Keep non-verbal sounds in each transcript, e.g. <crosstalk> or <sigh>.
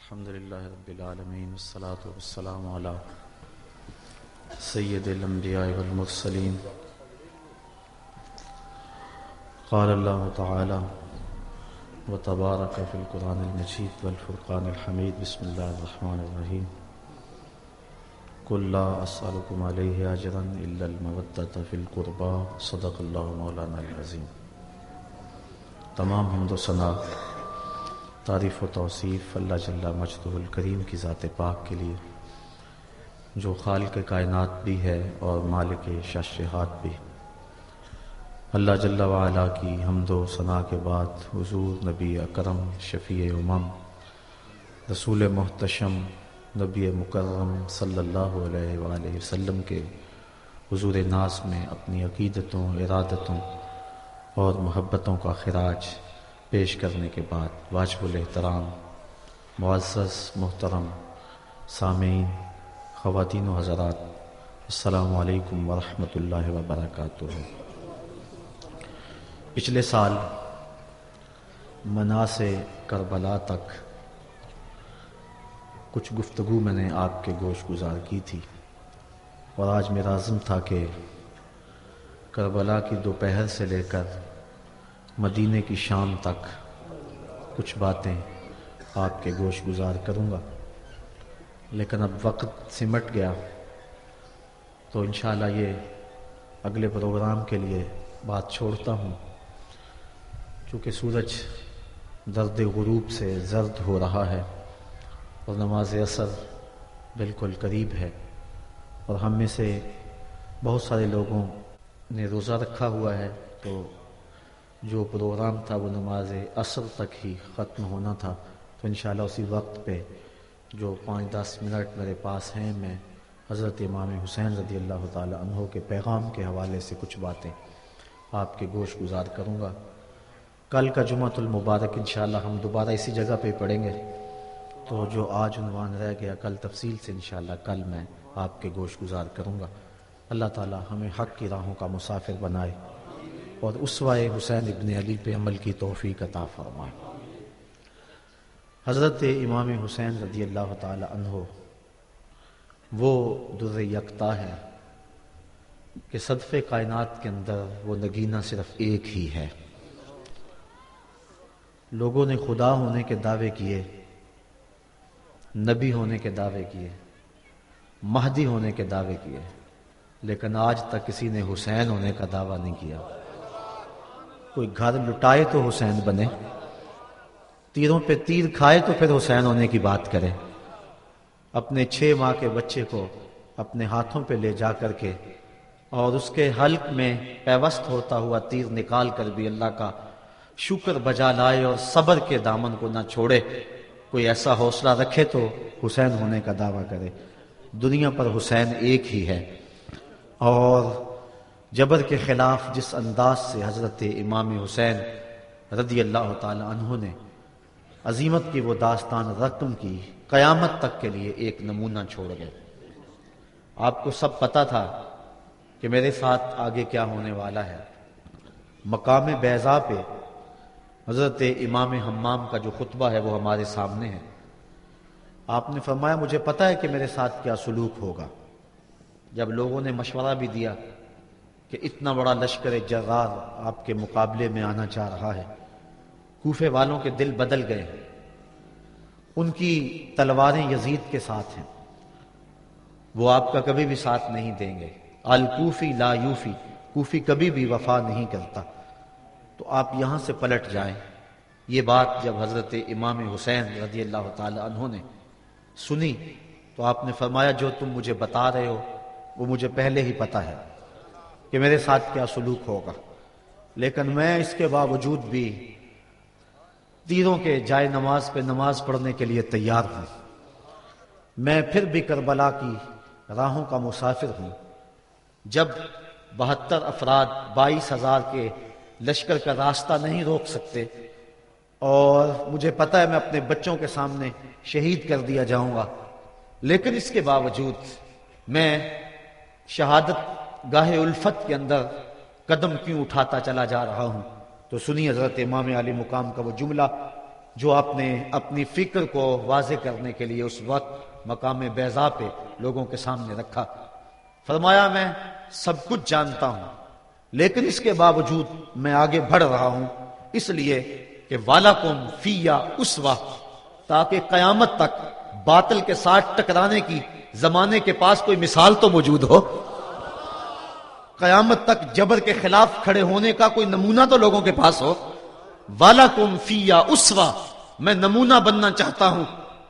الحمد لله رب العالمين والصلاة والسلام على سيد الأنبياء والمرسلين قال الله تعالى وتبارك في القرآن المجيد والفرقان الحميد بسم الله الرحمن الرحيم قل لا أسألكم عليه أجرا إلا المودة في القربى صدق الله مولانا العظيم تمام حمد و ثنا تعریف و توصیف اللہ جل مجد الکریم کی ذات پاک کے لیے، جو خالق کائنات بھی ہے اور مالک شاشہات بھی۔ اللہ جل وعلا کی حمد و ثناء کے بعد حضور نبی اکرم شفیع امم، رسول محتشم نبی مکرم صلی اللہ علیہ وآلہ وسلم کے حضور ناز میں اپنی عقیدتوں، ارادتوں اور محبتوں کا خراج پیش کرنے کے بعد واجب الاحترام، معزز، محترم، سامعین، خواتین و حضرات، السلام علیکم ورحمۃ اللہ وبرکاتہ۔ پچھلے سال منا سے کربلا تک کچھ گفتگو میں نے آپ کے گوش گزار کی تھی اور آج میرا عزم تھا کہ کربلا کی دوپہر سے لے کر مدینے کی شام تک کچھ باتیں آپ کے گوش گزار کروں گا۔ لیکن اب وقت سمٹ گیا تو انشاءاللہ یہ اگلے پروگرام کے لیے بات چھوڑتا ہوں۔ چونکہ سورج درد غروب سے زرد ہو رہا ہے اور نماز اثر بالکل قریب ہے اور ہم میں سے بہت سارے لوگوں نے روزہ رکھا ہوا ہے تو جو پروگرام تھا وہ نماز عصر تک ہی ختم ہونا تھا۔ تو انشاءاللہ اسی وقت پہ جو پانچ دس منٹ میرے پاس ہیں، میں حضرت امام حسین رضی اللہ تعالی عنہ کے پیغام کے حوالے سے کچھ باتیں آپ کے گوش گزار کروں گا۔ کل کا جمعۃ المبارک انشاءاللہ ہم دوبارہ اسی جگہ پہ پڑھیں گے۔ تو جو آج عنوان رہ گیا، کل تفصیل سے انشاءاللہ کل میں آپ کے گوش گزار کروں گا۔ اللہ تعالی ہمیں حق کی راہوں کا مسافر بنائے۔ اور اسوائے حسین ابن علی پہ عمل کی توفیق عطا فرمائے۔ حضرت امام حسین رضی اللہ تعالی عنہ، وہ در یکتا ہے کہ صدف کائنات کے اندر وہ نگینہ صرف ایک ہی ہے۔ لوگوں نے خدا ہونے کے دعوے کیے، نبی ہونے کے دعوے کیے، مہدی ہونے کے دعوے کیے، لیکن آج تک کسی نے حسین ہونے کا دعویٰ نہیں کیا۔ کوئی گھر لٹائے تو حسین بنے، تیروں پہ تیر کھائے تو پھر حسین ہونے کی بات کرے۔ اپنے چھ ماہ کے بچے کو اپنے ہاتھوں پہ لے جا کر کے اور اس کے حلق میں پیوست ہوتا ہوا تیر نکال کر بھی اللہ کا شکر بجا لائے اور صبر کے دامن کو نہ چھوڑے۔ کوئی ایسا حوصلہ رکھے تو حسین ہونے کا دعویٰ کرے۔ دنیا پر حسین ایک ہی ہے اور جبر کے خلاف جس انداز سے حضرت امام حسین رضی اللہ تعالی عنہ نے عظیمت کی وہ داستان رقم کی قیامت تک کے لیے ایک نمونہ چھوڑ گئے۔ آپ کو سب پتا تھا کہ میرے ساتھ آگے کیا ہونے والا ہے۔ مقام بیضا پہ حضرت امام حمام کا جو خطبہ ہے وہ ہمارے سامنے ہے۔ آپ نے فرمایا، مجھے پتا ہے کہ میرے ساتھ کیا سلوک ہوگا۔ جب لوگوں نے مشورہ بھی دیا کہ اتنا بڑا لشکر جغار آپ کے مقابلے میں آنا چاہ رہا ہے۔ کوفے والوں کے دل بدل گئے ہیں۔ ان کی تلواریں یزید کے ساتھ ہیں۔ وہ آپ کا کبھی بھی ساتھ نہیں دیں گے۔ الکوفی لا یوفی، کوفی کبھی بھی وفا نہیں کرتا۔ تو آپ یہاں سے پلٹ جائیں۔ یہ بات جب حضرت امام حسین رضی اللہ تعالی عنہ نے سنی تو آپ نے فرمایا، جو تم مجھے بتا رہے ہو، وہ مجھے پہلے ہی پتا ہے۔ کہ میرے ساتھ کیا سلوک ہوگا۔ لیکن میں اس کے باوجود بھی تیروں کے جائے نماز پہ نماز پڑھنے کے لیے تیار ہوں۔ میں پھر بھی کربلا کی راہوں کا مسافر ہوں۔ جب بہتر افراد بائیس ہزار کے لشکر کا راستہ نہیں روک سکتے اور مجھے پتا ہے میں اپنے بچوں کے سامنے شہید کر دیا جاؤں گا، لیکن اس کے باوجود میں شہادت گاہ الفت کے اندر قدم کیوں اٹھاتا چلا جا رہا ہوں؟ تو سنی حضرت امام علی مقام کا وہ جملہ جو آپ نے اپنی فکر کو واضح کرنے کے لیے اس وقت مقام بیضا پہ لوگوں کے سامنے رکھا۔ فرمایا، میں سب کچھ جانتا ہوں، لیکن اس کے باوجود میں آگے بڑھ رہا ہوں۔ اس لیے کہ والا کم فیا اس وقت، تاکہ قیامت تک باطل کے ساتھ ٹکرانے کی زمانے کے پاس کوئی مثال تو موجود ہو۔ قیامت تک جبر کے خلاف کھڑے ہونے کا کوئی نمونہ تو لوگوں کے پاس ہو؟ والا کم فیا اسوا میں نمونہ بننا چاہتا ہوں۔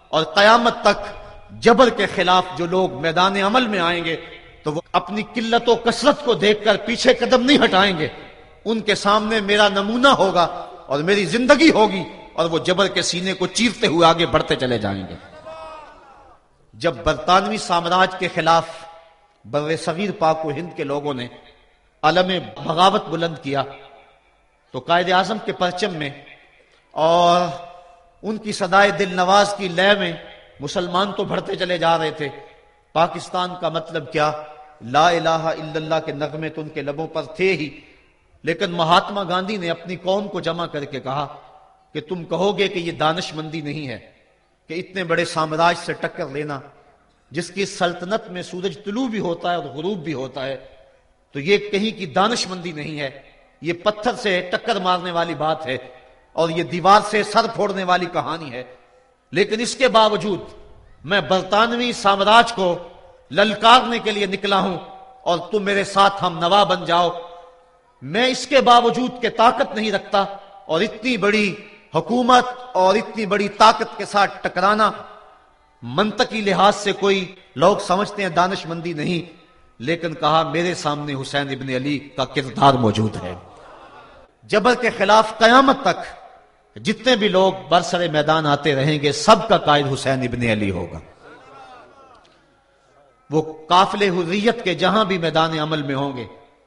اور قیامت تک جبر کے خلاف جو لوگ میدان عمل میں آئیں گے، تو وہ اپنی قلت و کثرت کو دیکھ کر پیچھے قدم نہیں ہٹائیں گے۔ ان کے سامنے میرا نمونہ ہوگا اور میری زندگی ہوگی اور وہ جبر کے سینے کو چیرتے ہوئے آگے بڑھتے چلے جائیں گے۔ جب برطانوی سامراج کے خلاف بر صغیر پاک و ہند کے لوگوں نے علم بغاوت بلند کیا تو قائد اعظم کے پرچم میں اور ان کی صدائے دل نواز کی لے میں مسلمان تو بڑھتے چلے جا رہے تھے۔ پاکستان کا مطلب کیا؟ لا الہ الا اللہ کے نغمے تو ان کے لبوں پر تھے ہی۔ لیکن مہاتما گاندھی نے اپنی قوم کو جمع کر کے کہا کہ تم کہو گے کہ یہ دانش مندی نہیں ہے، کہ اتنے بڑے سامراج سے ٹکر لینا جس کی سلطنت میں سورج طلوع بھی ہوتا ہے اور غروب بھی ہوتا ہے، تو یہ کہیں کی دانش مندی نہیں ہے۔ یہ پتھر سے ٹکر مارنے والی بات ہے اور یہ دیوار سے سر پھوڑنے والی کہانی ہے۔ لیکن اس کے باوجود میں برطانوی سامراج کو للکارنے کے لیے نکلا ہوں اور تم میرے ساتھ ہم نوا بن جاؤ۔ میں اس کے باوجود کہ طاقت نہیں رکھتا اور اتنی بڑی حکومت اور اتنی بڑی طاقت کے ساتھ ٹکرانا منطقی لحاظ سے کوئی لوگ سمجھتے ہیں دانش مندی نہیں، لیکن کہا میرے سامنے حسین ابن علی کا کردار موجود ہے۔ جبر کے خلاف قیامت تک جتنے بھی لوگ برسر میدان آتے رہیں گے، سب کا قائد حسین ابن علی ہوگا۔ وہ قافل حریت کے جہاں بھی میدان عمل میں ہوں گے،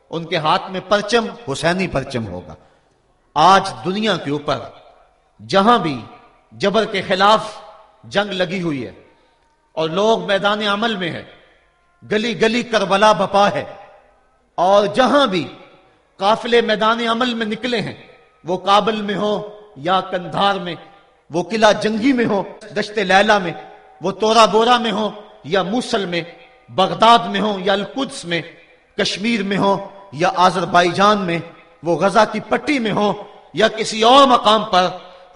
ان کے ہاتھ میں پرچم، حسینی پرچم ہوگا۔ آج دنیا کے اوپر جہاں بھی جبر کے خلاف جنگ لگی ہوئی ہے اور لوگ میدان عمل میں ہے گلی گلی کربلا بپا ہے۔ اور جہاں بھی قافلے میدان عمل میں نکلے ہیں، وہ کابل میں ہو یا کندھار میں، وہ قلعہ جنگی میں ہو دشت لیلا میں، وہ تورا بورا میں ہو یا موسل میں، بغداد میں ہو یا القدس میں، کشمیر میں ہو یا آزر بائی جان میں، وہ غزہ کی پٹی میں ہو یا کسی اور مقام پر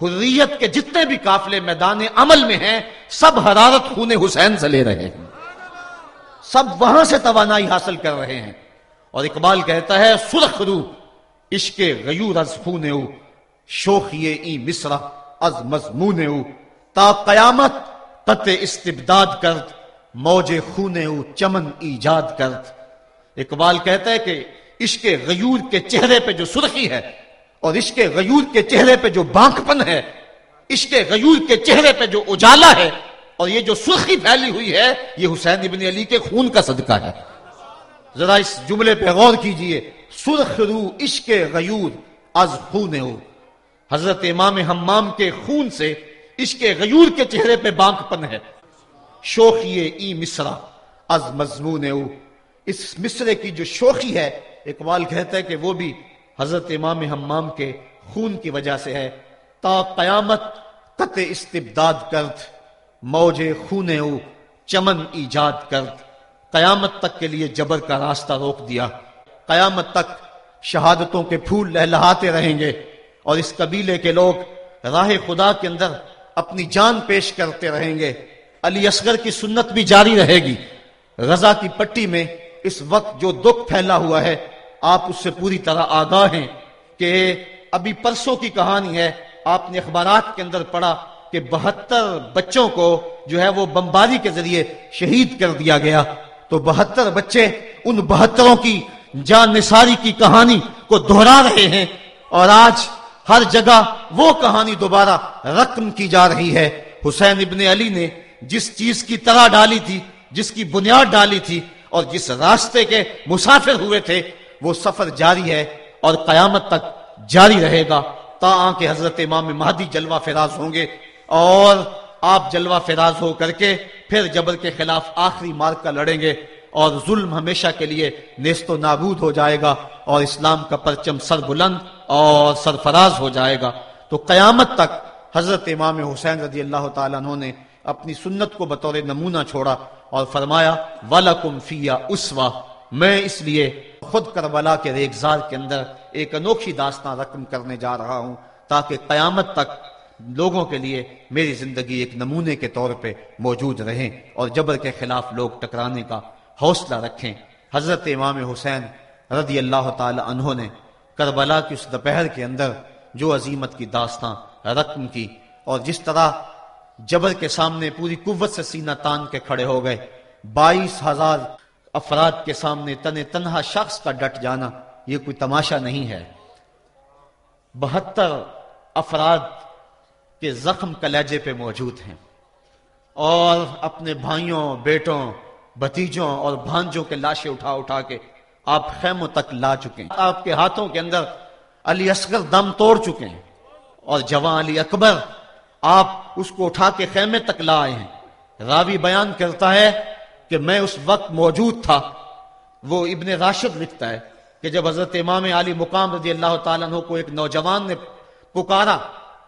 حریت کے جتنے بھی قافلے میدان عمل میں ہیں، سب حرارت خون حسین سے لے رہے ہیں۔ سب وہاں سے توانائی حاصل کر رہے ہیں۔ اور اقبال کہتا ہے، سرخ رو، عشق غیور از خون او، شوخی ای مصرا از مضمون او۔ تا قیامت قط استبداد کرد، موج خون او چمن ایجاد کرد۔ اقبال کہتا ہے کہ عشق غیور کے چہرے پہ جو سرخی ہے اور عشق غیور کے چہرے پہ جو بانکپن ہے، عشق غیور کے چہرے پہ جو اجالا ہے، اور یہ جو سرخی پھیلی ہوئی ہے، یہ حسین ابن علی کے خون کا صدقہ ہے۔ ذرا اس جملے پہ غور کیجیے۔ سرخ رو عشق غیور از خون ہو حضرت امام حمام کے خون سے عشق غیور کے چہرے پہ بانک پن ہے۔ شوخی ای مصرا از مضمون او۔ اس مصرے کی جو شوخی ہے، اقبال کہتا ہے کہ وہ بھی حضرت امام حمام کے خون کی وجہ سے ہے۔ تا قیامت قط استبداد کرد موج خون او چمن ایجاد کرد قیامت تک کے لیے جبر کا راستہ روک دیا۔ قیامت تک شہادتوں کے پھول لہلاتے رہیں گے۔ اور اس قبیلے کے لوگ راہ خدا کے اندر اپنی جان پیش کرتے رہیں گے۔ علی اصغر کی سنت بھی جاری رہے گی۔ غزہ کی پٹی میں اس وقت جو دکھ پھیلا ہوا ہے آپ اس سے پوری طرح آگاہ ہیں کہ ابھی پرسوں کی کہانی ہے، آپ نے اخبارات کے اندر پڑھا کہ بہتر بچوں کو جو ہے وہ بمباری کے ذریعے شہید کر دیا گیا۔ تو بہتر بچے ان بہتروں کی جان نثاری کی کہانی کو دہرا رہے ہیں اور آج ہر جگہ وہ کہانی دوبارہ رقم کی جا رہی ہے۔ حسین ابن علی نے جس چیز کی طرح ڈالی تھی، جس کی بنیاد ڈالی تھی اور جس راستے کے مسافر ہوئے تھے وہ سفر جاری ہے اور قیامت تک جاری رہے گا۔ تا کہ حضرت امام مہدی جلوہ فراز ہوں گے اور آپ جلوہ فراز ہو کر کے پھر جبر کے خلاف آخری مارکا لڑیں گے اور ظلم ہمیشہ کے لیے نیست و نابود ہو جائے گا اور اسلام کا پرچم سر بلند اور سرفراز ہو جائے گا۔ تو قیامت تک حضرت امام حسین رضی اللہ تعالیٰ عنہ نے اپنی سنت کو بطور نمونہ چھوڑا اور فرمایا وَلَكُمْ فِيَا اسوا میں اس لیے خود کربلا کے ریگزار کے اندر ایک انوکھی داستان رقم کرنے جا رہا ہوں تاکہ قیامت تک لوگوں کے لیے میری زندگی ایک نمونے کے طور پہ موجود رہیں اور جبر کے خلاف لوگ ٹکرانے کا حوصلہ رکھیں۔ حضرت امام حسین رضی اللہ تعالی عنہ نے کربلا کی اس دوپہر کے اندر جو عظیمت کی داستان رقم کی اور جس طرح جبر کے سامنے پوری قوت سے سینہ تان کے کھڑے ہو گئے، بائیس ہزار افراد کے سامنے تن تنہا شخص کا ڈٹ جانا یہ کوئی تماشا نہیں ہے۔ بہتر افراد کے زخم کلیجے پہ موجود ہیں اور اپنے بھائیوں، بیٹوں بتیجوں اور بھانجوں کے لاشیں اٹھا اٹھا کے آپ خیموں تک لا چکے ہیں۔ آپ کے ہاتھوں کے اندر علی اصغر دم توڑ چکے ہیں اور جوان علی اکبر آپ اس کو اٹھا کے خیمے تک لا آئے ہیں۔ راوی بیان کرتا ہے کہ میں اس وقت موجود تھا۔ وہ ابن راشد لکھتا ہے کہ جب حضرت امام علی مقام رضی اللہ تعالیٰ عنہ کو ایک نوجوان نے پکارا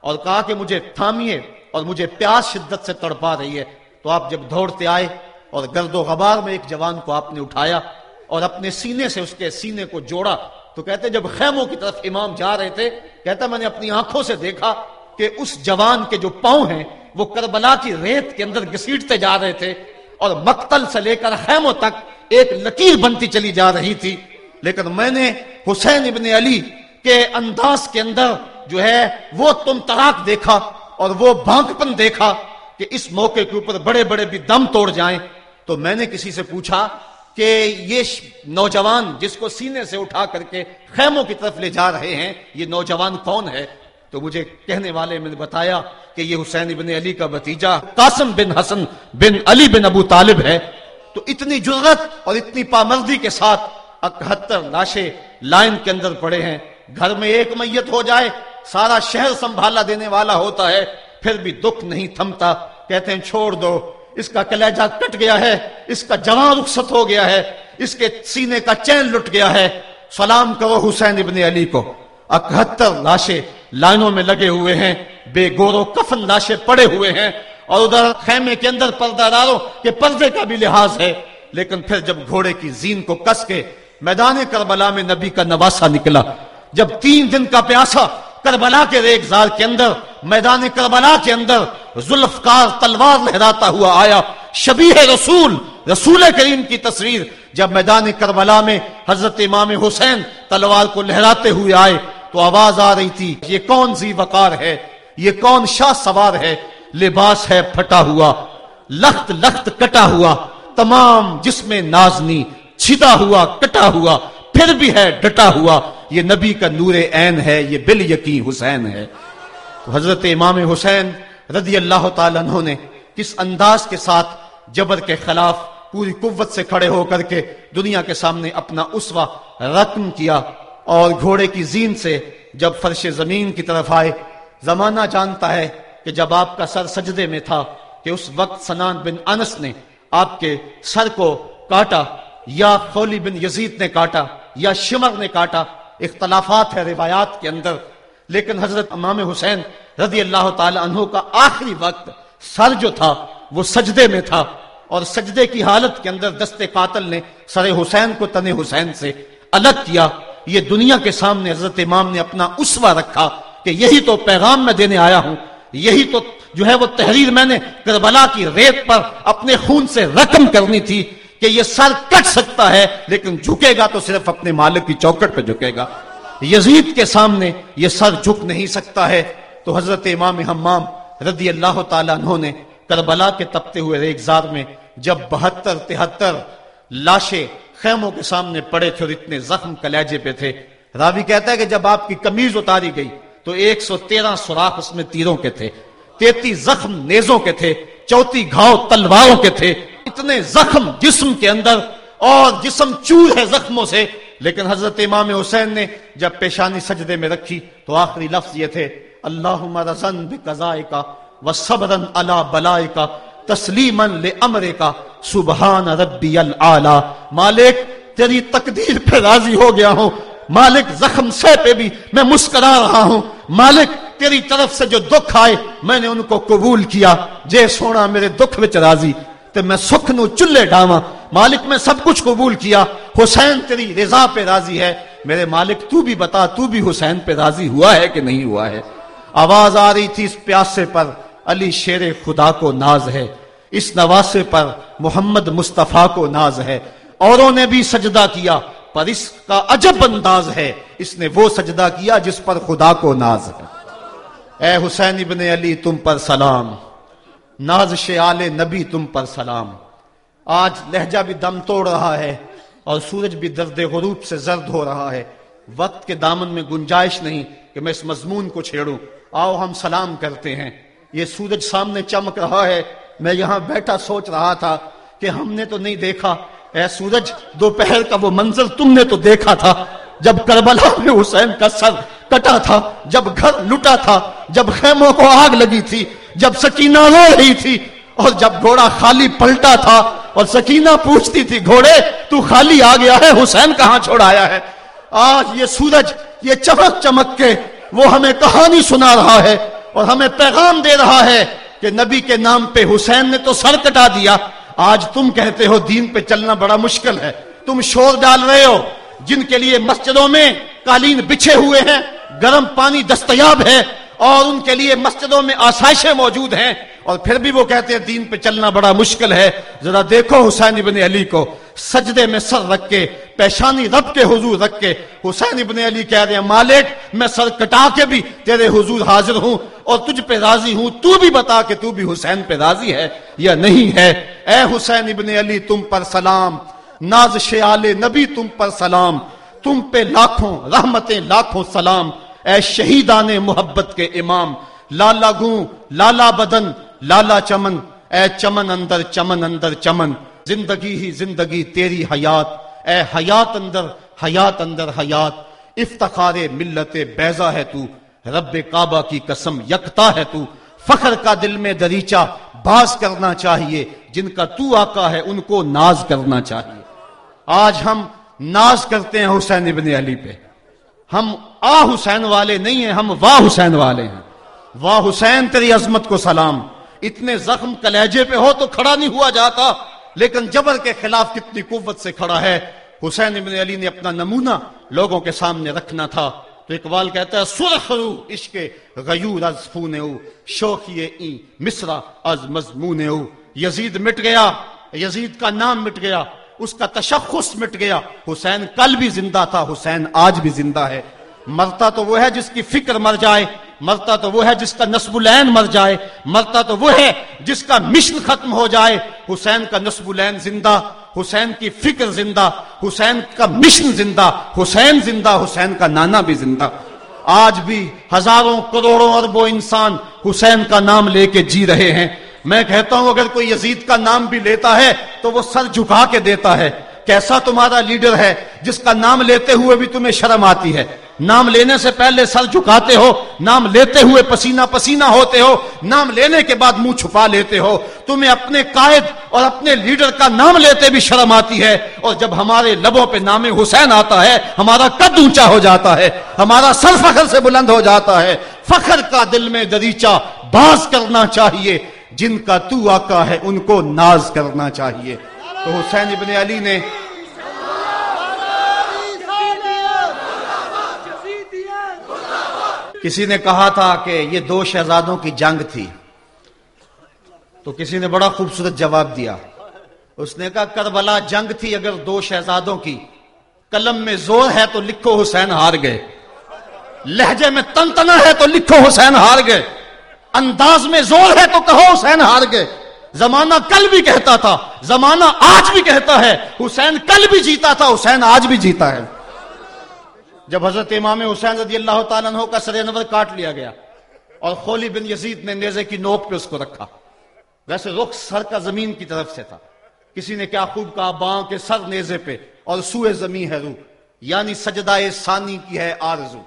اور کہا کہ مجھے تھامیے اور مجھے پیاس شدت سے تڑپا رہی ہے، تو آپ جب دوڑتے آئے اور گرد و غبار میں ایک جوان کو آپ نے اٹھایا اور اپنے سینے سے اس کے سینے کو جوڑا، تو کہتے جب خیموں کی طرف امام جا رہے تھے، کہتا میں نے اپنی آنکھوں سے دیکھا کہ اس جوان کے جو پاؤں ہیں، وہ کربلا کی ریت کے اندر گسیٹتے جا رہے تھے۔ اور مقتل سے لے کر خیموں تک ایک لکیر بنتی چلی جا رہی تھی۔ لیکن میں نے حسین ابن علی کے انداز کے اندر جو ہے وہ تم تراک دیکھا اور وہ بانکپن دیکھا کہ اس موقع کے اوپر بڑے بڑے بھی دم توڑ جائیں۔ تو میں نے کسی سے پوچھا کہ یہ نوجوان جس کو سینے سے اٹھا کر کے خیموں کی طرف لے جا رہے ہیں، یہ نوجوان کون ہے؟ تو مجھے کہنے والے میں نے بتایا کہ یہ حسین ابن علی کا بتیجا قاسم بن حسن بن علی بن ابو طالب ہے۔ تو اتنی جرت اور اتنی پامردی کے ساتھ اکہتر لاشیں لائن کے اندر پڑے ہیں۔ گھر میں ایک میت ہو جائے، سارا شہر سنبھالا دینے والا ہوتا ہے، پھر بھی دکھ نہیں تھمتا۔ کہتے ہیں، چھوڑ دو، اس کا کلیجہ کٹ گیا ہے، اس کا جوان رخصت ہو گیا ہے، اس کے سینے کا چین لٹ گیا ہے۔ سلام کرو حسین ابن علی کو۔ اکہتر لاشیں لائنوں میں لگے ہوئے ہیں، بے گورو کفن لاشیں پڑے ہوئے ہیں۔ اور ادھر خیمے کے اندر پردہ ڈالو کہ پردے کا بھی لحاظ ہے۔ لیکن پھر جب گھوڑے کی زین کو کس کے میدان کربلا میں نبی کا نواسا نکلا، جب تین دن کا پیاسا کربلا کے ریگزار کے اندر، میدان کربلا کے اندر ذوالفقار تلوار لہراتا ہوا آیا، شبیہ رسول رسول کریم کی تصویر۔ جب میدان کربلا میں حضرت امام حسین تلوار کو لہراتے ہوئے آئے تو آواز آ رہی تھی، یہ کون سی وقار ہے، یہ کون شاہ سوار ہے، لباس ہے پھٹا ہوا، لخت لخت کٹا ہوا، تمام جسم نازنی چھتا ہوا، کٹا ہوا، پھر بھی ہے ڈٹا ہوا، یہ نبی کا نور عین ہے، یہ بل یقین حسین ہے۔ تو حضرت امام حسین رضی اللہ تعالیٰ عنہ نے کس انداز کے ساتھ جبر کے خلاف پوری قوت سے کھڑے ہو کر کے دنیا کے سامنے اپنا اسوا رقم کیا اور گھوڑے کی زین سے جب فرش زمین کی طرف آئے، زمانہ جانتا ہے کہ جب آپ کا سر سجدے میں تھا کہ اس وقت سنان بن انس نے آپ کے سر کو کاٹا یا خولی بن یزید نے کاٹا یا شمر نے کاٹا، اختلافات ہے روایات کے اندر۔ لیکن حضرت امام حسین رضی اللہ تعالی عنہ کا آخری وقت سر جو تھا، وہ سجدے میں تھا۔ اور سجدے کی حالت کے اندر دست قاتل نے سر حسین کو تن حسین سے الگ کیا۔ یہ دنیا کے سامنے حضرت امام نے اپنا اسوا رکھا کہ یہی تو پیغام میں دینے آیا ہوں، یہی تو جو ہے وہ تحریر میں نے کربلا کی ریت پر اپنے خون سے رقم کرنی تھی کہ یہ سر کٹ سکتا ہے، لیکن جھکے گا تو صرف اپنے مالک کی چوکٹ پہ جھکے گا۔ یزید کے سامنے یہ سر جھک نہیں سکتا ہے۔ تو حضرت امام حمام رضی اللہ تعالیٰ عنہ نے کربلا کے تپتے ہوئے ریگزار میں جب بہتر تہتر لاشیں خیموں کے سامنے پڑے تھے اور اتنے زخم کلیجے پہ تھے۔ راوی کہتا ہے کہ جب آپ کی کمیز اتاری گئی تو ایک سو تیرہ سوراخ اس میں تیروں کے تھے تیتی زخم نیزوں کے تھے، چوتھی گھاؤ تلواروں کے تھے۔ اتنے زخم جسم کے اندر اور جسم چور ہے زخموں سے۔ لیکن حضرت امام حسین نے جب پیشانی سجدے میں رکھی تو آخری لفظ یہ تھے اللہ رزن بقضائے کا و صبرن علا بلائے کا تسلیمن لے امرے کا سبحان ربی العالی۔ مالک، تیری تقدیر پہ راضی ہو گیا ہوں۔ مالک، زخم سے پہ بھی میں مسکرا رہا ہوں۔ مالک، تیری طرف سے جو دکھ آئے، میں نے ان کو قبول کیا۔ جے سونا میرے دکھ وچ راضی، تے میں سکھ نو چلے ڈاواں۔ مالک، میں سب کچھ قبول کیا۔ حسین تیری رضا پہ راضی ہے۔ میرے مالک، تو بھی بتا، تو بھی حسین پہ راضی ہوا ہے کہ نہیں ہوا ہے؟ آواز آ رہی تھی اس پیاسے پر۔ علی شیر خدا کو ناز ہے، اس نواسے پر محمد مصطفیٰ کو ناز ہے۔ اوروں نے بھی سجدہ کیا، پر اس کا عجب انداز ہے۔ اس نے وہ سجدہ کیا جس پر خدا کو ناز ہے۔ اے حسین ابن علی، تم پر سلام۔ ناز شیال نبی، تم پر سلام۔ آج لہجہ بھی دم توڑ رہا ہے اور سورج بھی درد غروب سے زرد ہو رہا ہے۔ وقت کے دامن میں گنجائش نہیں کہ میں اس مضمون کو چھیڑوں۔ آؤ ہم سلام کرتے ہیں۔ یہ سورج سامنے چمک رہا ہے۔ میں یہاں بیٹھا سوچ رہا تھا کہ ہم نے تو نہیں دیکھا۔ اے سورج، دوپہر کا وہ منظر تم نے تو دیکھا تھا۔ جب کربلا میں حسین کا سر کٹا تھا، جب گھر لٹا تھا، جب خیموں کو آگ لگی تھی، جب سکینہ رو رہی تھی، اور جب گھوڑا خالی پلٹا تھا اور سکینہ پوچھتی تھی، گھوڑے، تو خالی آ گیا ہے، حسین کہاں چھوڑ آیا ہے؟ آج یہ سورج، یہ چمک چمک کے وہ ہمیں کہانی سنا رہا ہے۔ اور ہمیں پیغام دے رہا ہے کہ نبی کے نام پہ حسین نے تو سر کٹا دیا۔ آج تم کہتے ہو دین پہ چلنا بڑا مشکل ہے۔ تم شور ڈال رہے ہو۔ جن کے لیے مسجدوں میں قالین بچھے ہوئے ہیں، گرم پانی دستیاب ہے، اور ان کے لیے مسجدوں میں آسائشیں موجود ہیں۔ اور پھر بھی وہ کہتے ہیں دین پہ چلنا بڑا مشکل ہے۔ ذرا دیکھو حسین ابن علی کو۔ سجدے میں سر رکھ کے، پیشانی رب کے حضور رکھ کے۔ حسین ابن علی کہہ رہے ہیں، مالک، میں سر کٹا کے بھی تیرے حضور حاضر ہوں اور تجھ پہ راضی ہوں۔ تو بھی بتا کہ تو بھی حسین پہ راضی ہے یا نہیں ہے۔ اے حسین ابن علی، تم پر سلام۔ ناز شیال نبی، تم پر سلام۔ تم پہ لاکھوں، رحمتیں لاکھوں سلام۔ اے شہیدان محبت کے امام، لالا گوں، لالا بدن، لالا چمن۔ اے چمن اندر چمن اندر، چمن۔ زندگی ہی زندگی تیری حیات۔ اے حیات اندر حیات اندر حیات۔ افتخار ملت بیزا ہے تو۔ رب کعبہ کی قسم یکتا ہے تو۔ فخر کا دل میں دریچہ باز کرنا چاہیے۔ جن کا تو آقا ہے، ان کو ناز کرنا چاہیے۔ آج ہم ناز کرتے ہیں حسین ابن علی پہ۔ ہم آ حسین والے نہیں ہیں، ہم واہ حسین والے ہیں۔ واہ حسین، تیری عظمت کو سلام۔ اتنے زخم کلیجے پہ ہو تو کھڑا نہیں ہوا جاتا۔ لیکن جبر کے خلاف کتنی قوت سے کھڑا ہے۔ حسین ابن علی نے اپنا نمونہ لوگوں کے سامنے رکھنا تھا۔ تو اقبال کہتا ہے سرخ رو عشق غیور از فون او شوقی ای مصرا از مضمون او یزید مٹ گیا، یزید کا نام مٹ گیا، اس کا تشخص مٹ گیا۔ حسین کل بھی زندہ تھا، حسین آج بھی زندہ ہے۔ مرتا تو وہ ہے جس کی فکر مر جائے۔ مرتا تو وہ ہے جس کا نصب العین مر جائے، مرتا تو وہ ہے جس کا مشن ختم ہو جائے۔ حسین کا نصب العین زندہ، حسین کی فکر زندہ، حسین کا مشن زندہ، حسین زندہ، حسین کا نانا بھی زندہ۔ آج بھی ہزاروں کروڑوں اربوں انسان حسین کا نام لے کے جی رہے ہیں۔ میں کہتا ہوں، اگر کوئی یزید کا نام بھی لیتا ہے، تو وہ سر جھکا کے دیتا ہے۔ کیسا تمہارا لیڈر ہے، جس کا نام لیتے ہوئے بھی تمہیں شرم آتی ہے۔ نام لینے سے پہلے سر جھکاتے ہو، نام لیتے ہوئے پسینہ پسینہ ہوتے ہو، نام لینے کے بعد منہ چھپا لیتے ہو۔ تمہیں اپنے قائد اور اپنے لیڈر کا نام لیتے بھی شرم آتی ہے۔ اور جب ہمارے لبوں پہ نام حسین آتا ہے، ہمارا قد اونچا ہو جاتا ہے، ہمارا سر فخر سے بلند ہو جاتا ہے۔ فخر کا دل میں دریچہ باز کرنا چاہیے۔ جن کا تو آقا ہے، ان کو ناز کرنا چاہیے۔ تو حسین ابن علی نے کسی نے کہا تھا کہ یہ دو شہزادوں کی جنگ تھی، تو کسی نے بڑا خوبصورت جواب دیا۔ اس نے کہا، کربلا جنگ تھی اگر دو شہزادوں کی۔ قلم میں زور ہے تو لکھو حسین ہار گئے۔ لہجے میں تنتنا ہے تو لکھو حسین ہار گئے۔ انداز میں زور ہے تو کہو حسین ہار گئے۔ زمانہ کل بھی کہتا تھا، زمانہ آج بھی کہتا ہے۔ حسین کل بھی جیتا تھا، حسین آج بھی جیتا ہے۔ جب حضرت امام حسین رضی اللہ تعالیٰ عنہ کا سر نظر کاٹ لیا گیا اور خولی بن یزید نے نیزے کی نوک پہ اس کو رکھا۔ ویسے رخ سر کا زمین کی طرف سے تھا۔ کسی نے کیا خوب کہا باں کے سر نیزے پہ اور سوئے زمین ہے روح۔ یعنی سجدہ ثانی کی ہے آرزو۔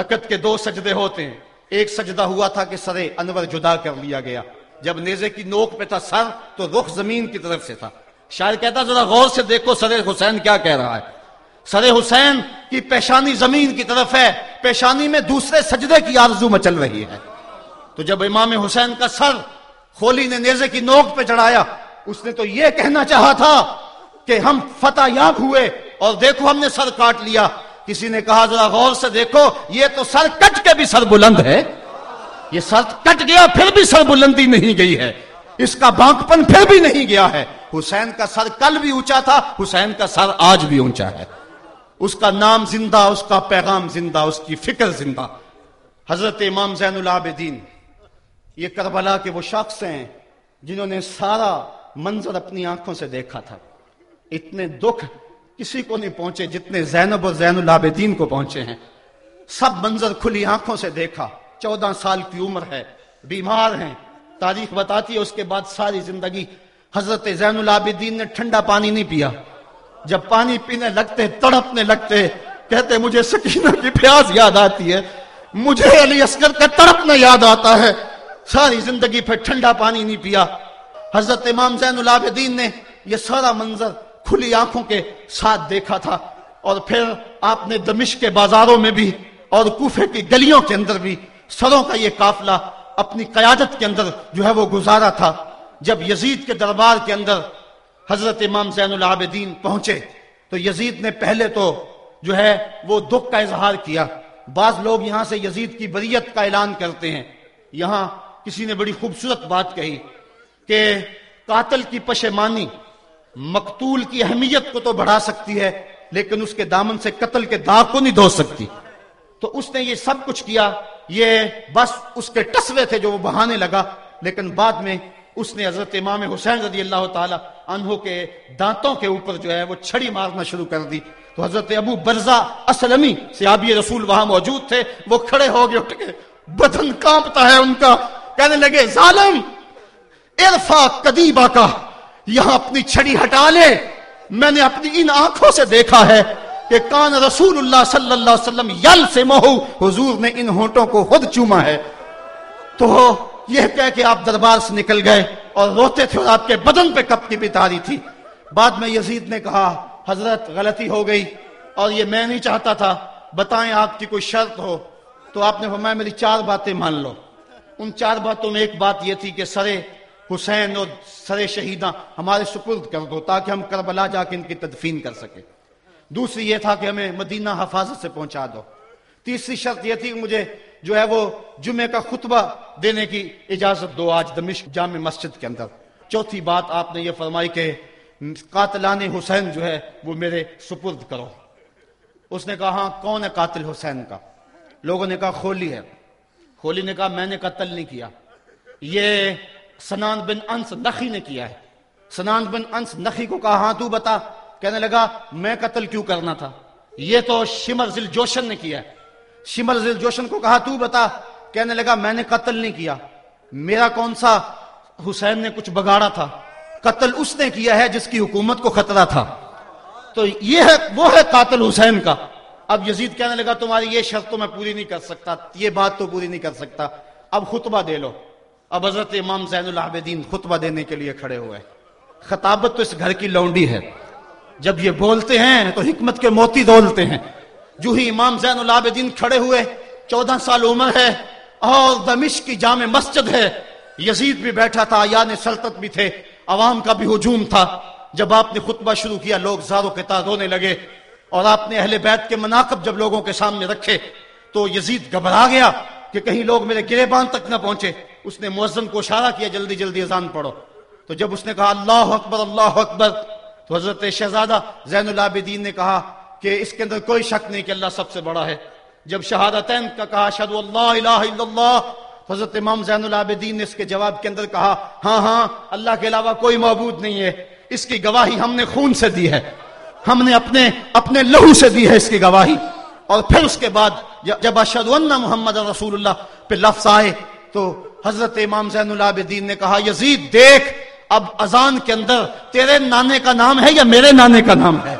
رکت کے دو سجدے ہوتے ہیں۔ ایک سجدہ ہوا تھا کہ سر انور جدا کر لیا گیا۔ جب نیزے کی نوک پہ تھا سر تو رخ زمین کی طرف سے تھا۔ شاید کہتا ذرا غور سے دیکھو سر حسین کیا کہہ رہا ہے۔ سر حسین کی پیشانی زمین کی طرف ہے، پیشانی میں دوسرے سجدے کی آرزو میں چل رہی ہے۔ تو جب امام حسین کا سر خولی نے نیزے کی نوک پہ چڑھایا، اس نے تو یہ کہنا چاہا تھا کہ ہم فتح یاب ہوئے اور دیکھو ہم نے سر کاٹ لیا۔ کسی نے کہا، ذرا غور سے دیکھو، یہ تو سر کٹ کے بھی سر بلند ہے۔ یہ سر کٹ گیا، پھر بھی سر بلندی نہیں گئی ہے۔ اس کا بانک پن پھر بھی نہیں گیا ہے۔ حسین کا سر کل بھی اونچا تھا، حسین کا سر آج بھی اونچا ہے۔ اس کا نام زندہ، اس کا پیغام زندہ، اس کی فکر زندہ۔ حضرت امام زین العابدین، یہ کربلا کے وہ شخص ہیں جنہوں نے سارا منظر اپنی آنکھوں سے دیکھا تھا۔ اتنے دکھ کسی کو نہیں پہنچے جتنے زینب اور زین العابدین کو پہنچے ہیں۔ سب منظر کھلی آنکھوں سے دیکھا۔ چودہ سال کی عمر ہے، بیمار ہیں۔ تاریخ بتاتی ہے اس کے بعد ساری زندگی۔ حضرت زین العابدین نے ٹھنڈا پانی نہیں پیا۔ جب پانی پینے لگتے، تڑپنے لگتے، کہتے مجھے سکینہ کی پیاس یاد آتی ہے۔ مجھے علی اسکر کا تڑپنا یاد آتا ہے۔ ساری زندگی پھر ٹھنڈا پانی نہیں پیا۔ حضرت امام زین العابدین نے یہ سارا منظر کھلی آنکھوں کے ساتھ دیکھا تھا۔ اور پھر آپ نے دمشق کے بازاروں میں بھی اور کوفے کی گلیوں کے اندر بھی سروں کا یہ قافلہ اپنی قیادت کے اندر جو ہے وہ گزارا تھا۔ جب یزید کے دربار کے اندر حضرت امام زین العابدین پہنچے۔ تو یزید نے پہلے تو جو ہے وہ دکھ کا اظہار کیا۔ بعض لوگ یہاں سے یزید کی بریت کا اعلان کرتے ہیں۔ یہاں کسی نے بڑی خوبصورت بات کہی کہ قاتل کی پشمانی مقتول کی اہمیت کو تو بڑھا سکتی ہے، لیکن اس کے دامن سے قتل کے داغ کو نہیں دھو سکتی۔ تو اس نے یہ سب کچھ کیا۔ یہ بس اس کے ٹسوے تھے جو وہ بہانے لگا۔ لیکن بعد میں اس نے حضرت امام حسین رضی اللہ تعالی عنہ کے دانتوں کے اوپر جو ہے وہ چھڑی مارنا شروع کر دی۔ تو حضرت ابو برزا اسلمی سیابی رسول وہاں موجود تھے۔ وہ کھڑے ہو گئے، اٹھ کے بدن کانپتا ہے ان کا۔ کہنے لگے، ظالم ارفا قدیبہ کا یہاں اپنی چھڑی ہٹا لے۔ میں نے اپنی ان آنکھوں سے دیکھا ہے کہ کان رسول اللہ صلی اللہ علیہ وسلم یل سے مہو۔ حضور نے ان ہونٹوں کو خود چوما ہے۔ تو یہ کہہ کہ آپ دربار سے نکل گئے اور روتے تھے اور آپ کے بدن پہ کپ کی بتاری تھی۔ بعد میں یزید نے کہا، حضرت غلطی ہو گئی اور یہ میں نہیں چاہتا تھا، بتائیں آپ کی کوئی شرط ہو۔ تو آپ نے فرمایا، میری چار باتیں مان لو۔ ان چار باتوں میں ایک بات یہ تھی کہ سرے حسین اور سرے شہیداں ہمارے سپرد کر دو تاکہ ہم کربلا جا کے ان کی تدفین کر سکے دوسری یہ تھا کہ ہمیں مدینہ حفاظت سے پہنچا دو۔ تیسری شرط یہ تھی کہ مجھے جو ہے وہ جمعے کا خطبہ دینے کی اجازت دو آج دمشق جامع مسجد کے اندر۔ چوتھی بات آپ نے یہ فرمائی کہ قاتلان حسین جو ہے وہ میرے سپرد کرو۔ اس نے کہا ہاں کون ہے قاتل حسین کا؟ لوگوں نے کہا کھولی ہے۔ کھولی نے کہا، میں نے قتل نہیں کیا۔ یہ سنان بن انس نخی نے کیا ہے۔ سنان بن انس نخی کو کہا ہاں تو بتا۔ کہنے لگا، میں قتل کیوں کرنا تھا؟ یہ تو شمر ذل جوشن نے کیا ہے۔ شمر ذل جوشن کو کہا، تو بتا۔ کہنے لگا، میں نے قتل نہیں کیا۔ میرا کون سا حسین نے کچھ بگاڑا تھا؟ قتل اس نے کیا ہے جس کی حکومت کو خطرہ تھا۔ تو یہ ہے، وہ ہے قاتل حسین کا۔ اب یزید کہنے لگا، تمہاری یہ شرط تو میں پوری نہیں کر سکتا۔ یہ بات تو پوری نہیں کر سکتا۔ اب خطبہ دے لو۔ اب حضرت امام زین العابدین خطبہ دینے کے لیے کھڑے ہوئے خطابت تو اس گھر کی لونڈی ہے۔ جب یہ بولتے ہیں تو حکمت کے موتی دولتے ہیں۔ جو ہی امام زین العابدین کھڑے ہوئے، چودہ سال عمر ہے اور دمشق کی جامع مسجد ہے۔ یزید بھی بیٹھا تھا یعنی سلطت بھی تھے۔ عوام کا بھی ہجوم تھا۔ جب آپ نے خطبہ شروع کیا، لوگ زاروں کے تار رونے لگے اور آپ نے اہل بیت کے مناقب جب لوگوں کے سامنے رکھے تو یزید گھبرا گیا کہ کہیں لوگ میرے گرے بان تک نہ پہنچے۔ اس نے مؤذن کو اشارہ کیا، جلدی جلدی اذان پڑھو۔ تو جب اس نے کہا، اللہ اکبر اللہ اکبر، تو حضرت شہزادہ زین العابدین نے کہا کہ اس کے اندر کوئی شک نہیں کہ اللہ سب سے بڑا ہے۔ جب شہادتین کا کہا شہد اللہ الہ الا اللہ، حضرت امام زین العابدین نے اس کے جواب کے اندر کہا ہاں ہاں اللہ کے علاوہ کوئی معبود نہیں ہے۔ اس کی گواہی ہم نے خون سے دی ہے۔ ہم نے اپنے اپنے لہو سے دی ہے اس کی گواہی۔ اور پھر اس کے بعد جب اشد محمد رسول اللہ پہ لفظ آئے، تو حضرت امام زین العابدین نے کہا، یزید، دیکھ، اب اذان کے اندر تیرے نانے کا نام ہے یا میرے نانے کا نام ہے؟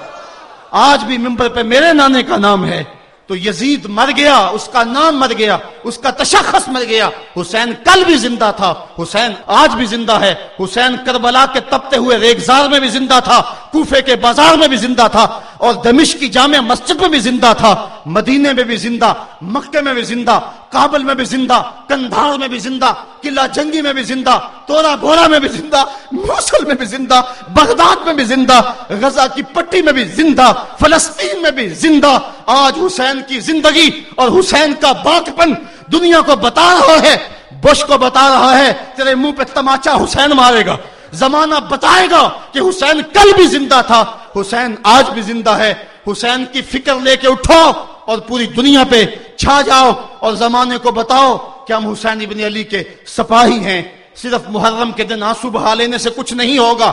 آج بھی ممبر پہ میرے نانے کا نام ہے۔ تو یزید مر گیا، اس کا نام مر گیا، اس کا تشخص مر گیا۔ حسین کل بھی زندہ تھا، حسین آج بھی زندہ ہے۔ حسین کربلا کے تپتے ہوئے ریگزار میں بھی زندہ تھا، کوفے کے بازار میں بھی زندہ تھا اور دمش کی جامع مسجد میں بھی زندہ تھا۔ مدینے میں بھی زندہ مکے میں بھی زندہ، کابل میں بھی زندہ، کندھار میں بھی زندہ، قلعہ جنگی میں بھی زندہ۔ تورا بورا میں بھی زندہ، موسل میں بھی زندہ، بغداد میں بھی زندہ، غزہ کی پٹی میں بھی زندہ، فلسطین میں بھی زندہ۔ آج حسین کی زندگی اور حسین کا باقپن دنیا کو بتا رہا ہے، بش کو بتا رہا ہے، تیرے منہ پہ تماچا حسین مارے گا۔ زمانہ بتائے گا کہ حسین کل بھی زندہ تھا، حسین آج بھی زندہ ہے۔ حسین کی فکر لے کے اٹھو اور پوری دنیا پہ چھا جاؤ اور زمانے کو بتاؤ کہ ہم حسین ابن علی کے سپاہی ہیں۔ صرف محرم کے دن آنسو بہا لینے سے کچھ نہیں ہوگا۔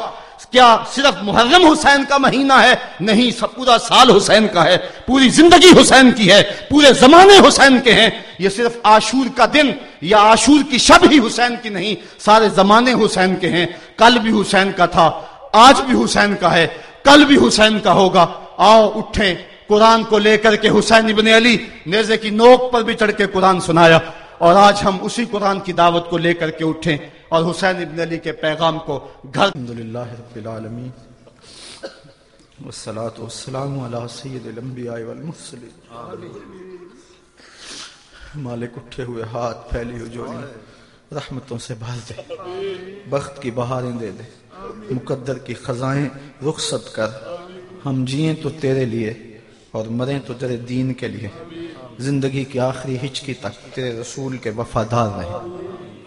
کیا صرف محرم حسین کا مہینہ ہے؟ نہیں، سب پورا سال حسین کا ہے۔ پوری زندگی حسین کی ہے۔ پورے زمانے حسین کے ہیں۔ یہ صرف آشور کا دن یا آشور کی شب ہی حسین کی نہیں، سارے زمانے حسین کے ہیں۔ کل بھی حسین کا تھا، آج بھی حسین کا ہے۔ کل بھی حسین کا ہوگا۔ آؤ اٹھیں۔ قرآن کو لے کر کے حسین ابن علی، نیزے کی نوک پر بھی چڑھ کے قرآن سنایا۔ اور آج ہم اسی قرآن کی دعوت کو لے کر کے اٹھیں اور حسین ابن علی کے پیغام کو گھر الحمدللہ رب العالمین. والصلاة والسلام علی سید الانبیاء والمرسلین. مالک اٹھے ہوئے ہاتھ پھیلی ہوئی جوڑی. رحمتوں سے بھر دے. بخت کی بہاریں دے دے. مقدر کی خزائیں رخصت کر. ہم جئیں تو تیرے لیے اور مریں تو تیرے دین کے لیے. زندگی کی آخری ہچکی تک تیرے رسول کے وفادار رہے۔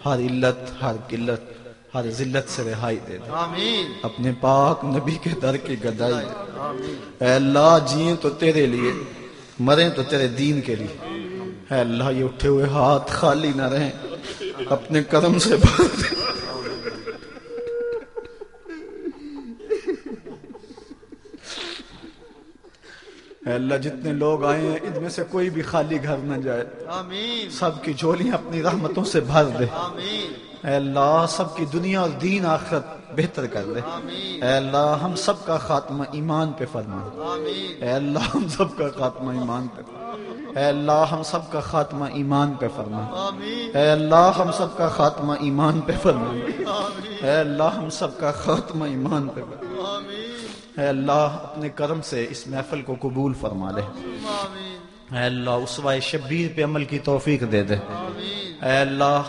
ہر علت ہر قلت ہر ذلت سے رہائی دے دے۔ آمین۔ اپنے پاک نبی کے در کی گدائی دے۔ اے اللہ جیئیں تو تیرے لیے مریں تو تیرے دین کے لیے۔ اے اللہ یہ اٹھے ہوئے ہاتھ خالی نہ رہیں۔ اپنے کرم سے بھر دے۔ اے اللہ جتنے لوگ آئے ہیں ان میں سے کوئی بھی خالی گھر نہ جائے۔ آمین۔ سب کی جولیاں اپنی رحمتوں سے بھر دے۔ آمین۔ اے اللہ سب کی دنیا اور دین آخرت بہتر کر دے۔ اے اللہ ہم سب کا خاتمہ ایمان پہ فرما۔ اے اللہ ہم سب کا خاتمہ ایمان پہ۔ اے اللہ ہم سب کا خاتمہ ایمان پہ فرما۔ اے اللہ ہم سب کا خاتمہ ایمان پہ فرما۔ اے اللہ ہم سب کا خاتمہ ایمان پہ فرما۔ اے اللہ اپنے کرم سے اس محفل کو قبول فرما لے۔ اے اللہ اسوائے شبیر پہ عمل کی توفیق دے دے۔ اے اللہ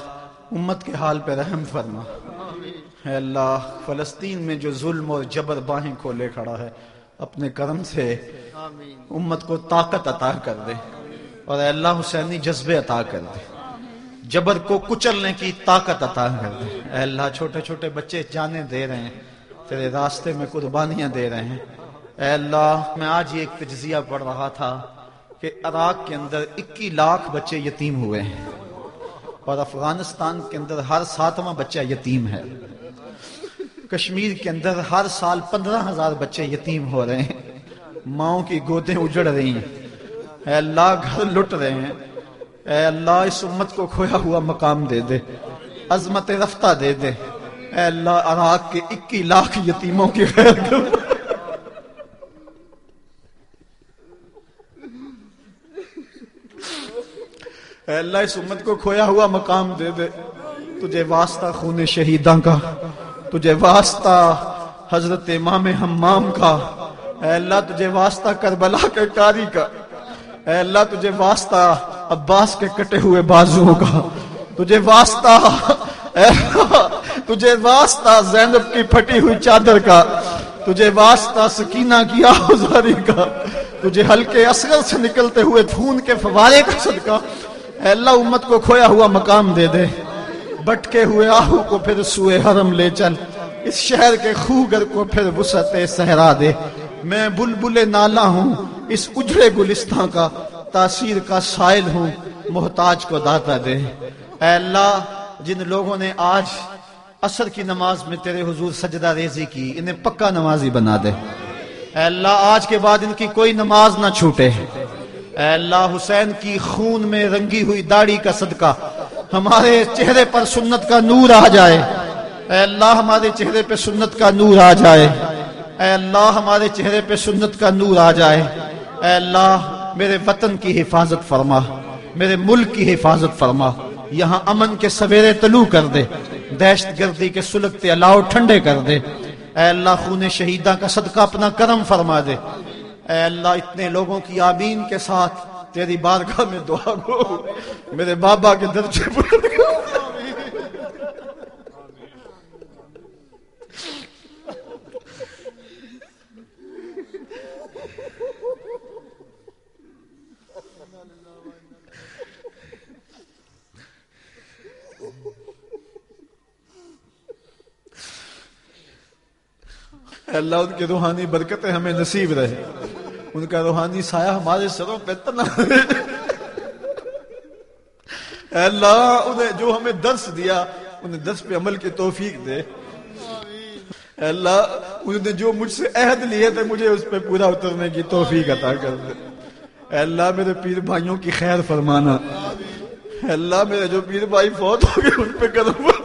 امت کے حال پہ رحم فرما۔ اے اللہ فلسطین میں جو ظلم اور جبر باہیں کھولے کھڑا ہے، اپنے کرم سے امت کو طاقت عطا کر دے۔ اور اے اللہ حسینی جذبے عطا کر دے۔ جبر کو کچلنے کی طاقت عطا کر دے۔ اے اللہ چھوٹے چھوٹے بچے جانے دے رہے ہیں۔ تیرے راستے میں قربانیاں دے رہے ہیں۔ اے اللہ، میں آج یہ ایک تجزیہ پڑھ رہا تھا کہ عراق کے اندر اکی لاکھ بچے یتیم ہوئے ہیں اور افغانستان کے اندر ہر ساتواں بچہ یتیم ہے۔ کشمیر کے اندر ہر سال پندرہ ہزار بچے یتیم ہو رہے ہیں۔ ماؤں کی گودیں اجڑ رہی ہیں۔ اے اللہ، گھر لٹ رہے ہیں۔ اے اللہ، اس امت کو کھویا ہوا مقام دے دے۔ عظمت رفتہ دے دے۔ اے اللہ، عراق کے اکی لاکھ یتیموں کی خیر کر اے اللہ، اس امت کو کھویا ہوا مقام دے دے۔ تجھے واسطہ خون شہیداں کا، تجھے واسطہ حضرت امام حمام کا۔ اے اللہ، تجھے واسطہ کربلا کے کاری کا۔ اے اللہ، تجھے واسطہ عباس کے کٹے ہوئے بازوؤں کا۔ تجھے واسطہ <laughs> تجھے واسطہ زینب کی پھٹی ہوئی چادر کا، تجھے واسطہ سکینہ کی آہوزاری کا، تجھے ہلکے اصغر سے نکلتے ہوئے خون کے فوارے کا صدقہ۔ اے اللہ، امت کو کھویا ہوا مقام دے دے۔ بٹکے ہوئے آہو کو پھر سوئے حرم لے چل۔ اس شہر کے خوگر کو پھر وسعت صحرا دے۔ میں بلبل نالا ہوں اس اجڑے گلستان کا۔ تاثیر کا سائل ہوں، محتاج کو داتا دے۔ اے اللہ جن لوگوں نے آج اثر کی نماز میں تیرے حضور سجدہ ریزی کی، انہیں پکا نمازی بنا دے۔ اے اللہ، آج کے بعد ان کی کوئی نماز نہ چھوٹے۔ اے اللہ، حسین کی خون میں رنگی ہوئی داڑھی کا صدقہ۔ ہمارے چہرے پر سنت کا نور آ جائے۔ اے اللہ، ہمارے چہرے پہ سنت کا نور آ جائے۔ اے اللہ، ہمارے چہرے پہ سنت کا نور آ جائے۔ اے اللہ، میرے وطن کی حفاظت فرما۔ میرے ملک کی حفاظت فرما۔ یہاں امن کے سویرے طلوع کر دے، دہشت گردی کے سلگتے الاؤ ٹھنڈے کر دے۔ اے اللہ، خون شہیدہ کا صدقہ اپنا کرم فرما دے۔ اے اللہ، اتنے لوگوں کی آمین کے ساتھ تیری بارگاہ میں دعا گو۔ میرے بابا کے درجے پر اللہ ان کی روحانی برکتیں ہمیں نصیب رہے۔ ان کا روحانی سایہ ہمارے سروں پہ تنا اے اللہ، انہیں جو ہمیں درس دیا، انہیں درس پہ عمل کی توفیق دے۔ اے اللہ انہوں نے جو مجھ سے عہد لیے تھے، مجھے اس پہ پورا اترنے کی توفیق عطا کر دے۔ اے اللہ، میرے پیر بھائیوں کی خیر فرمانا۔ اے اللہ، میرے جو پیر بھائی فوت ہو گئے، ان پہ قدم فرمانا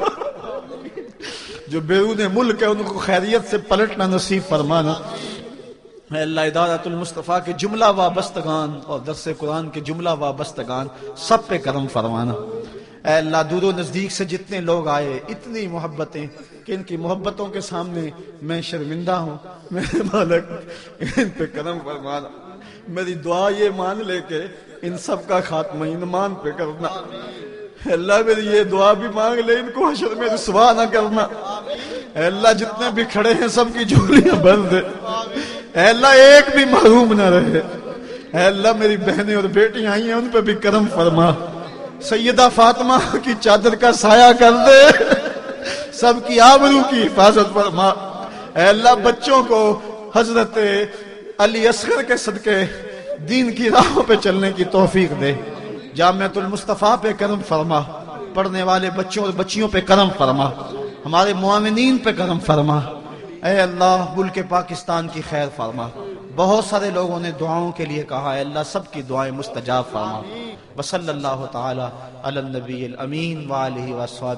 جو بیرون ملک ہے، ان کو خیریت سے پلٹنا نصیب فرمانا۔ اے اللہ ادارت المصطفیٰ کے جملہ وابستگان اور درس قرآن کے جملہ وابستگان، سب پہ کرم فرمانا۔ اے اللہ دور و نزدیک سے جتنے لوگ آئے، اتنی محبتیں کہ ان کی محبتوں کے سامنے میں شرمندہ ہوں۔ میرے مالک، ان پہ کرم فرمانا۔ میری دعا یہ مان لے کے ان سب کا خاتمہ انمان پہ کرنا۔ اللہ میری یہ دعا بھی مانگ لے، ان کو حشر میں رسوا نہ کرنا۔ اے اللہ، جتنے بھی کھڑے ہیں، سب کی جھولیاں بھر دے اے اللہ، ایک بھی محروم نہ رہے۔ اے اللہ، میری بہنیں اور بیٹیاں آئی ہیں، ان پہ بھی کرم فرما۔ سیدہ فاطمہ کی چادر کا سایہ کر دے۔ سب کی آبرو کی حفاظت فرما۔ اے اللہ، بچوں کو حضرت علی اصغر کے صدقے، دین کی راہوں پہ چلنے کی توفیق دے۔ جامعت المصطفیٰ پہ کرم فرما، پڑھنے والے بچوں اور بچیوں پہ کرم فرما، ہمارے معاونین پہ کرم فرما۔ اے اللہ، ملک پاکستان کی خیر فرما۔ بہت سارے لوگوں نے دعاؤں کے لیے کہا ہے اللہ، سب کی دعائیں مستجاب فرما۔ وصلی اللہ تعالی علی النبی الامین وآلہ وصحبہ۔